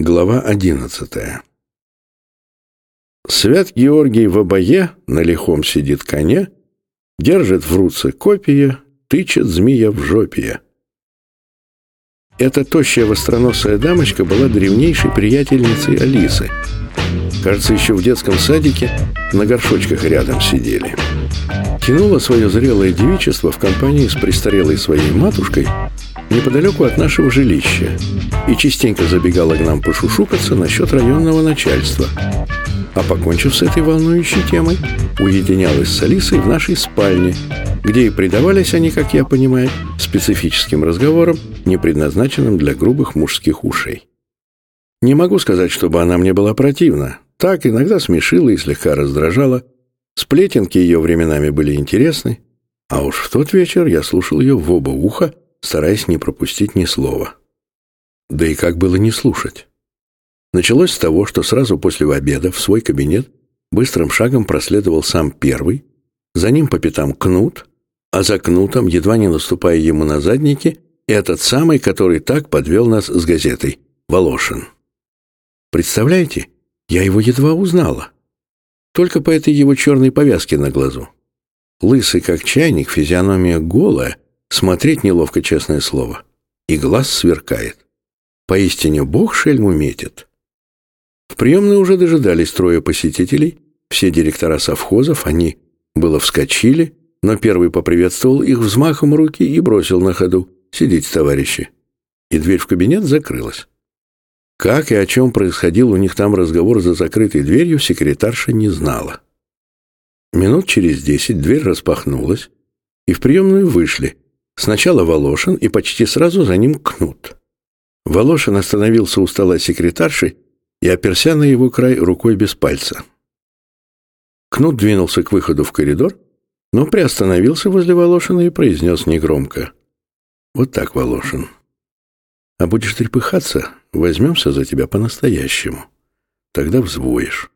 Глава одиннадцатая Свят Георгий в обое на лихом сидит коне, держит в руце копья, тычет змея в жопье. Эта тощая востроносая дамочка была древнейшей приятельницей Алисы. Кажется, еще в детском садике на горшочках рядом сидели. Тянула свое зрелое девичество в компании с престарелой своей матушкой неподалеку от нашего жилища и частенько забегала к нам пошушукаться насчет районного начальства. А покончив с этой волнующей темой, уединялась с Алисой в нашей спальне, где и предавались они, как я понимаю, специфическим разговорам, не предназначенным для грубых мужских ушей. Не могу сказать, чтобы она мне была противна. Так иногда смешила и слегка раздражала. Сплетенки ее временами были интересны. А уж в тот вечер я слушал ее в оба уха, стараясь не пропустить ни слова. Да и как было не слушать? Началось с того, что сразу после обеда в свой кабинет быстрым шагом проследовал сам первый, за ним по пятам Кнут, а за Кнутом, едва не наступая ему на задники, этот самый, который так подвел нас с газетой, Волошин. Представляете, я его едва узнала. Только по этой его черной повязке на глазу. Лысый, как чайник, физиономия голая, смотреть неловко, честное слово. И глаз сверкает. Поистине Бог шельму метит. В приемной уже дожидались трое посетителей, все директора совхозов, они было вскочили, но первый поприветствовал их взмахом руки и бросил на ходу «Сидите, товарищи». И дверь в кабинет закрылась. Как и о чем происходил у них там разговор за закрытой дверью, секретарша не знала. Минут через десять дверь распахнулась, и в приемную вышли. Сначала Волошин и почти сразу за ним Кнут. Волошин остановился у стола секретарши и оперся на его край рукой без пальца. Кнут двинулся к выходу в коридор, но приостановился возле Волошина и произнес негромко. «Вот так, Волошин. А будешь трепыхаться, возьмемся за тебя по-настоящему. Тогда взвоишь».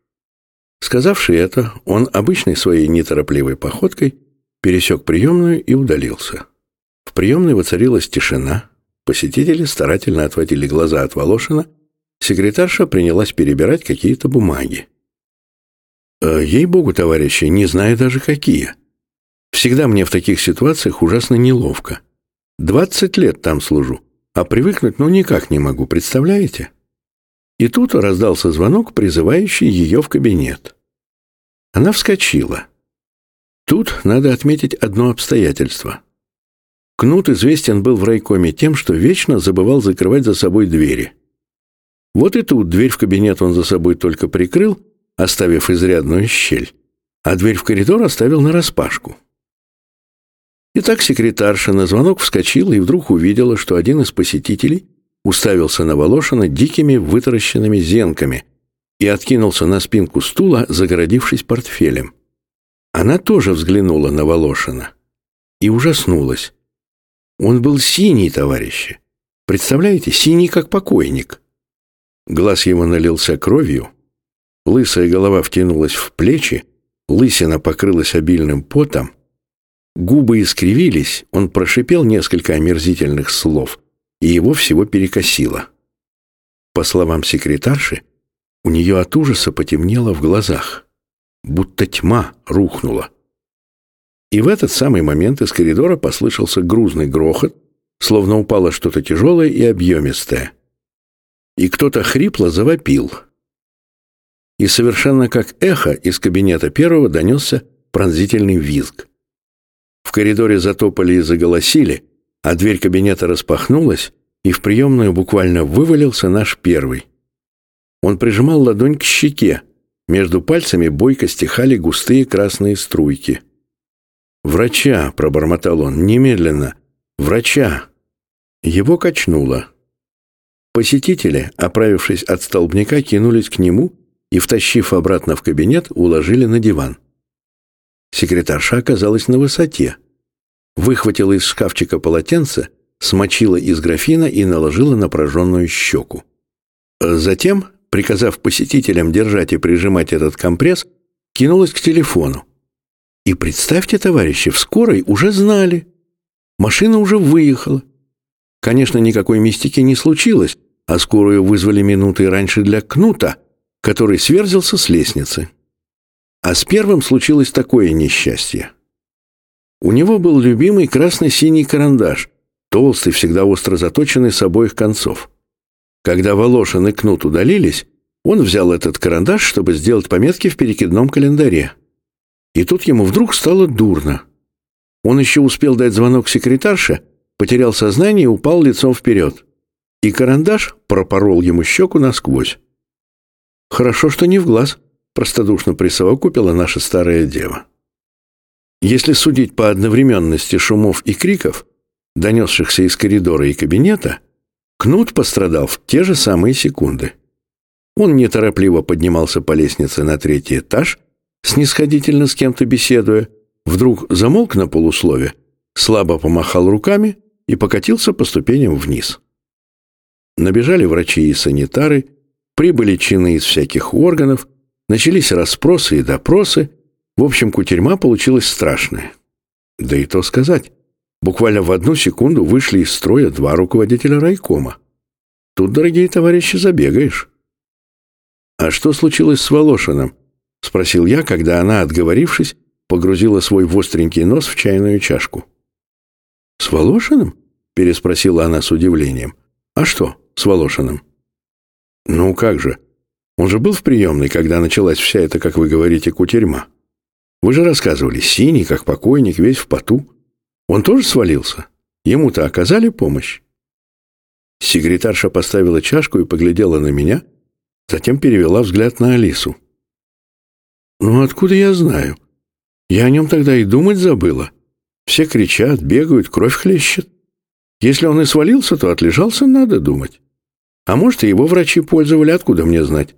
Сказавший это, он обычной своей неторопливой походкой пересек приемную и удалился. В приемной воцарилась тишина, посетители старательно отводили глаза от Волошина — Секретарша принялась перебирать какие-то бумаги. «Э, «Ей-богу, товарищи, не знаю даже какие. Всегда мне в таких ситуациях ужасно неловко. Двадцать лет там служу, а привыкнуть ну никак не могу, представляете?» И тут раздался звонок, призывающий ее в кабинет. Она вскочила. Тут надо отметить одно обстоятельство. Кнут известен был в райкоме тем, что вечно забывал закрывать за собой двери. Вот и тут дверь в кабинет он за собой только прикрыл, оставив изрядную щель, а дверь в коридор оставил нараспашку. Итак, секретарша на звонок вскочила и вдруг увидела, что один из посетителей уставился на Волошина дикими вытаращенными зенками и откинулся на спинку стула, загородившись портфелем. Она тоже взглянула на Волошина и ужаснулась. Он был синий, товарищи. Представляете, синий, как покойник. Глаз его налился кровью, лысая голова втянулась в плечи, лысина покрылась обильным потом, губы искривились, он прошипел несколько омерзительных слов, и его всего перекосило. По словам секретарши, у нее от ужаса потемнело в глазах, будто тьма рухнула. И в этот самый момент из коридора послышался грузный грохот, словно упало что-то тяжелое и объемистое и кто-то хрипло завопил. И совершенно как эхо из кабинета первого донесся пронзительный визг. В коридоре затопали и заголосили, а дверь кабинета распахнулась, и в приемную буквально вывалился наш первый. Он прижимал ладонь к щеке, между пальцами бойко стихали густые красные струйки. «Врача!» — пробормотал он. «Немедленно! Врача!» Его качнуло. Посетители, оправившись от столбняка, кинулись к нему и, втащив обратно в кабинет, уложили на диван. Секретарша оказалась на высоте. Выхватила из шкафчика полотенце, смочила из графина и наложила на прожженную щеку. Затем, приказав посетителям держать и прижимать этот компресс, кинулась к телефону. И представьте, товарищи, в скорой уже знали. Машина уже выехала. Конечно, никакой мистики не случилось, а скорую вызвали минуты раньше для Кнута, который сверзился с лестницы. А с первым случилось такое несчастье. У него был любимый красно-синий карандаш, толстый, всегда остро заточенный с обоих концов. Когда Волошин и Кнут удалились, он взял этот карандаш, чтобы сделать пометки в перекидном календаре. И тут ему вдруг стало дурно. Он еще успел дать звонок секретарше, потерял сознание и упал лицом вперед. И карандаш пропорол ему щеку насквозь. «Хорошо, что не в глаз», — простодушно присовокупила наша старая дева. Если судить по одновременности шумов и криков, донесшихся из коридора и кабинета, Кнут пострадал в те же самые секунды. Он неторопливо поднимался по лестнице на третий этаж, снисходительно с кем-то беседуя, вдруг замолк на полуслове, слабо помахал руками и покатился по ступеням вниз. Набежали врачи и санитары, прибыли чины из всяких органов, начались расспросы и допросы. В общем, кутерьма получилась страшная. Да и то сказать. Буквально в одну секунду вышли из строя два руководителя райкома. Тут, дорогие товарищи, забегаешь. «А что случилось с Волошиным?» — спросил я, когда она, отговорившись, погрузила свой востренький нос в чайную чашку. «С Волошиным?» — переспросила она с удивлением. «А что с Волошиным?» «Ну как же? Он же был в приемной, когда началась вся эта, как вы говорите, кутерьма. Вы же рассказывали, синий, как покойник, весь в поту. Он тоже свалился? Ему-то оказали помощь?» Секретарша поставила чашку и поглядела на меня, затем перевела взгляд на Алису. «Ну, откуда я знаю? Я о нем тогда и думать забыла. Все кричат, бегают, кровь хлещет. Если он и свалился, то отлежался, надо думать. А может, и его врачи пользовали, откуда мне знать?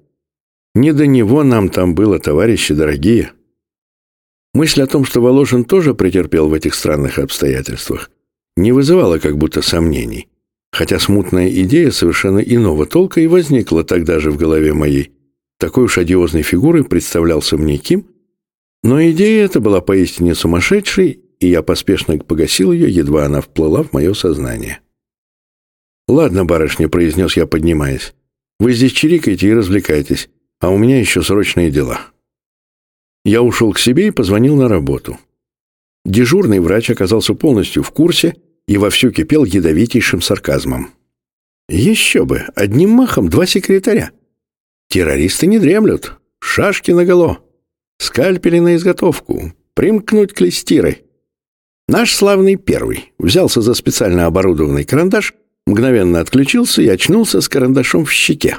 Не до него нам там было, товарищи дорогие». Мысль о том, что Воложин тоже претерпел в этих странных обстоятельствах, не вызывала как будто сомнений, хотя смутная идея совершенно иного толка и возникла тогда же в голове моей. Такой уж одиозной фигурой представлялся мне Ким, но идея эта была поистине сумасшедшей, и я поспешно погасил ее, едва она вплыла в мое сознание. «Ладно, барышня», — произнес я, поднимаясь, — «вы здесь чирикаете и развлекайтесь, а у меня еще срочные дела». Я ушел к себе и позвонил на работу. Дежурный врач оказался полностью в курсе и вовсю кипел ядовитейшим сарказмом. Еще бы, одним махом два секретаря. Террористы не дремлют. Шашки наголо. Скальпели на изготовку. Примкнуть к листирой. Наш славный первый взялся за специально оборудованный карандаш, мгновенно отключился и очнулся с карандашом в щеке.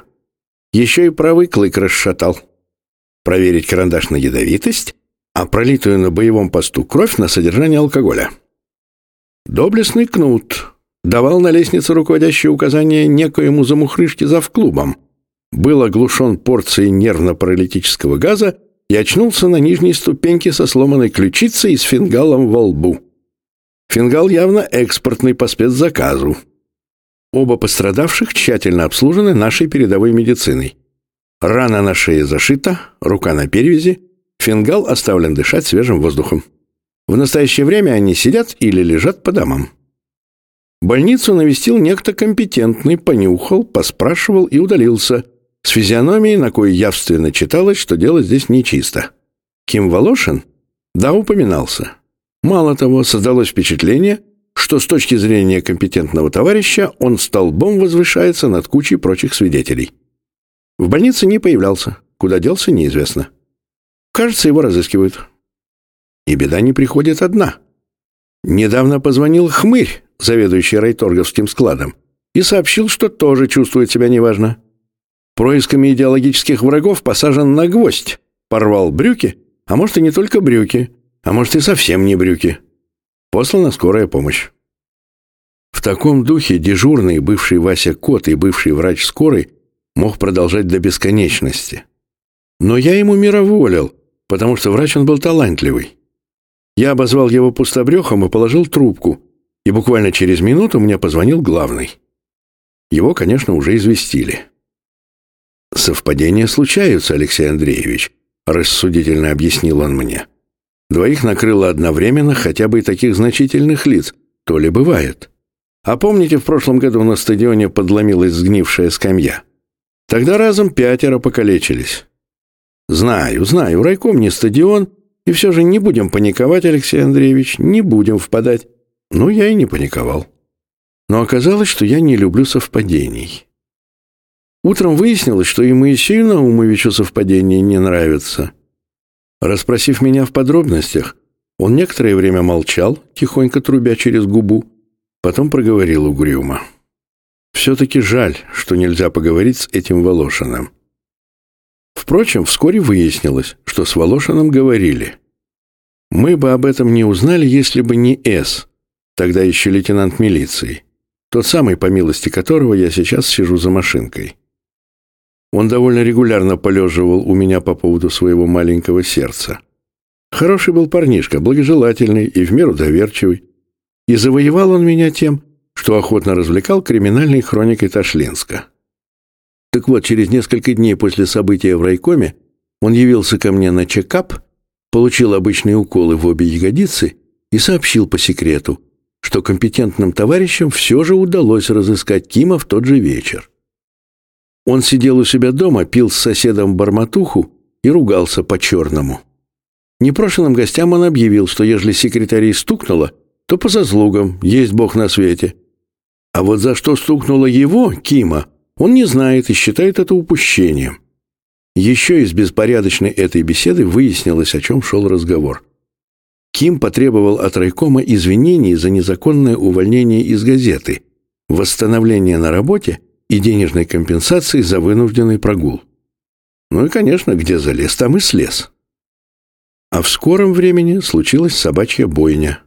Еще и правый клык расшатал проверить карандаш на ядовитость, а пролитую на боевом посту кровь на содержание алкоголя. Доблестный Кнут давал на лестнице руководящие указания некоему замухрышке за клубом, был оглушен порцией нервно-паралитического газа и очнулся на нижней ступеньке со сломанной ключицей и с фингалом во лбу. Фингал явно экспортный по спецзаказу. Оба пострадавших тщательно обслужены нашей передовой медициной. Рана на шее зашита, рука на перевязи, фингал оставлен дышать свежим воздухом. В настоящее время они сидят или лежат по домам. Больницу навестил некто компетентный, понюхал, поспрашивал и удалился, с физиономией, на кое явственно читалось, что дело здесь нечисто. Ким Волошин? Да, упоминался. Мало того, создалось впечатление, что с точки зрения компетентного товарища он столбом возвышается над кучей прочих свидетелей. В больнице не появлялся. Куда делся, неизвестно. Кажется, его разыскивают. И беда не приходит одна. Недавно позвонил хмырь, заведующий райторговским складом, и сообщил, что тоже чувствует себя неважно. Происками идеологических врагов посажен на гвоздь, порвал брюки, а может и не только брюки, а может и совсем не брюки. Послана скорая помощь. В таком духе дежурный бывший Вася Кот и бывший врач скорой мог продолжать до бесконечности. Но я ему мироволил, потому что врач он был талантливый. Я обозвал его пустобрехом и положил трубку, и буквально через минуту мне позвонил главный. Его, конечно, уже известили. «Совпадения случаются, Алексей Андреевич», — рассудительно объяснил он мне. «Двоих накрыло одновременно хотя бы и таких значительных лиц, то ли бывает. А помните, в прошлом году на стадионе подломилась сгнившая скамья? Тогда разом пятеро покалечились. Знаю, знаю, райком не стадион, и все же не будем паниковать, Алексей Андреевич, не будем впадать. Ну, я и не паниковал. Но оказалось, что я не люблю совпадений. Утром выяснилось, что и Моисею Наумовичу совпадения не нравятся. Расспросив меня в подробностях, он некоторое время молчал, тихонько трубя через губу, потом проговорил угрюмо. «Все-таки жаль, что нельзя поговорить с этим Волошиным. Впрочем, вскоре выяснилось, что с Волошиным говорили. Мы бы об этом не узнали, если бы не С, тогда еще лейтенант милиции, тот самый, по милости которого я сейчас сижу за машинкой. Он довольно регулярно полеживал у меня по поводу своего маленького сердца. Хороший был парнишка, благожелательный и в меру доверчивый. И завоевал он меня тем, что охотно развлекал криминальной хроникой Ташлинска. Так вот, через несколько дней после события в райкоме он явился ко мне на чекап, получил обычные уколы в обе ягодицы и сообщил по секрету, что компетентным товарищам все же удалось разыскать Кима в тот же вечер. Он сидел у себя дома, пил с соседом барматуху и ругался по-черному. Непрошенным гостям он объявил, что ежели секретарей стукнуло, то по заслугам, есть Бог на свете. А вот за что стукнуло его, Кима, он не знает и считает это упущением. Еще из беспорядочной этой беседы выяснилось, о чем шел разговор. Ким потребовал от райкома извинений за незаконное увольнение из газеты, восстановление на работе и денежной компенсации за вынужденный прогул. Ну и, конечно, где залез, там и слез. А в скором времени случилась собачья бойня.